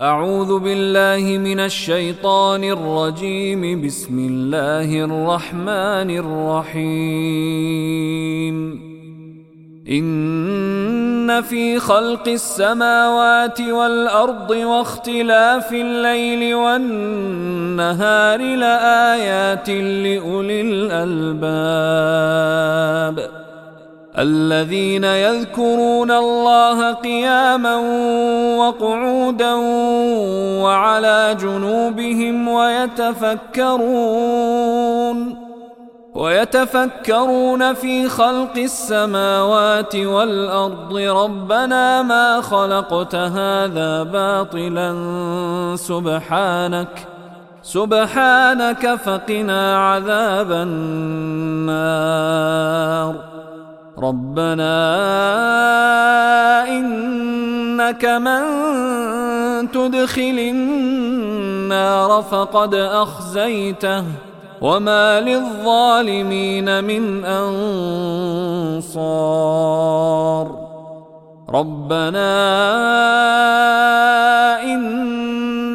أعوذ بالله من الشيطان الرجيم. بسم الله الرحمن الرحيم. إن في خلق السماوات والأرض واختلاف الليل والنهار لآيات لأولي الألباب. الذين يذكرون الله قياما وقعودا وعلى جنوبهم ويتفكرون ويتفكرون في خلق السماوات والأرض. ربنا ما خلقت هذا باطلا. سبحانك سبحانك فقنا عذاب النار. ربنا إنك من تدخل النار فقد أخزيته وما للظالمين من أنصار ربنا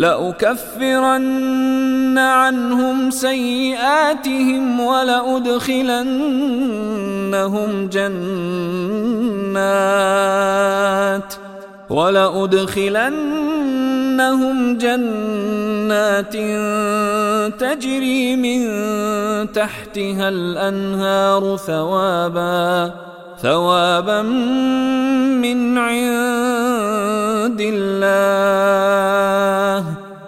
لأكفرن عنهم سيئاتهم ولأدخلنهم جنات ولأدخلنهم جنات تجري من تحتها الأنهار ثوابا ثوابا من عند الله.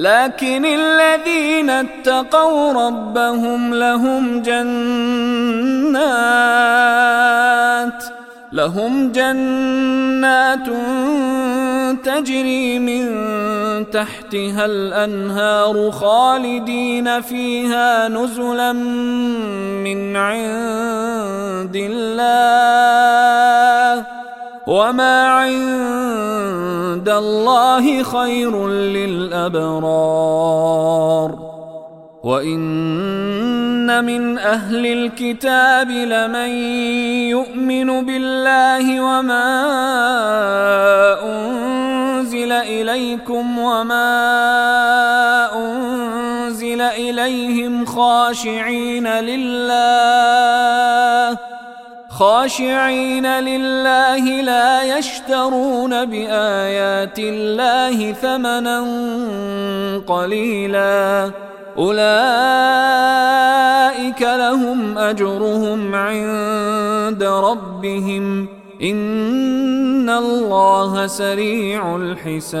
لكن الذين اتقوا ربهم لهم جنات لهم جنات تجري من تحتها الأنهار خالدين فيها نزلا من عند الله. وما عند الله خير للابرار وان من أهل الكتاب لمن يؤمن بالله وما انزل اليكم وما انزل اليهم خاشعين لله خاشعين لله لا يشترون بآيات الله ثمنا قليلا. أولئك لهم أجرهم عند ربهم. إن الله سريع الحساب.